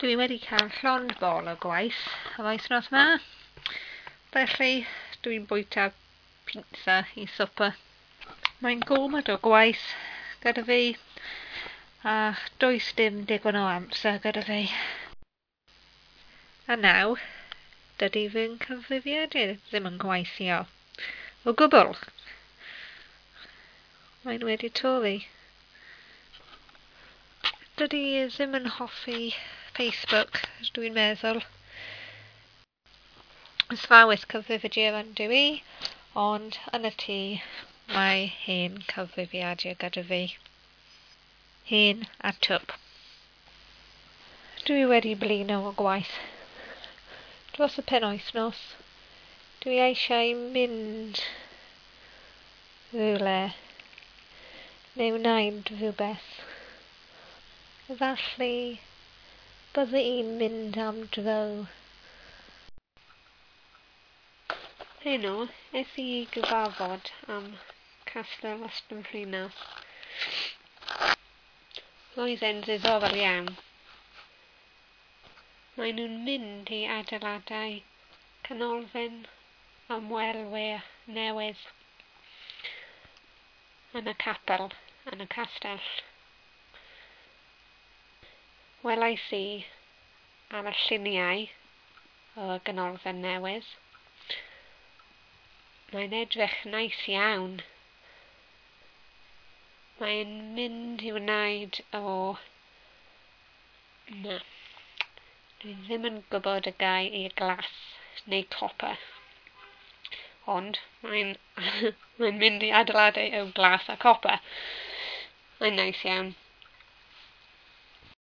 Dwi wedi cael llond bol o gwaith y wythnos yma. felly dwi'n bwyta pizza i swper. Mae'n gormod o gwaith gyda fi a does dim digon o amser gyda fi. A naw, dydy fy nghyfrifiadur ddim yn gweithio o gwbl. Mae'n wedi torri. Dydy e ddim yn hoffi Facebook, dwi'n meddwl. Yn sfawus cyfrifiadur yn dwi, ond yn y tŷ mae hen cyfrifiadur gyda fi. Hen a twp. Dwi wedi blino o gwaith dros y penwythnos. Dwi eisiau mynd rhywle neu wneud rhywbeth. Efallai bydde i'n mynd am dro. Heno, es i gyfarfod am Castell Western Prinas. Roedd e'n ddiddorol iawn. Mae nhw'n mynd i adeiladau canolfen ymwelwyr newydd yn y capel yn y castell welais i am y lluniau o ganolfan newydd. Mae'n edrych nais iawn. Mae'n mynd i wneud o... Na. Dwi ddim yn gwybod y gau i glas neu copper. Ond mae'n mae mynd i adeiladu o glas a copper. Mae'n neis iawn.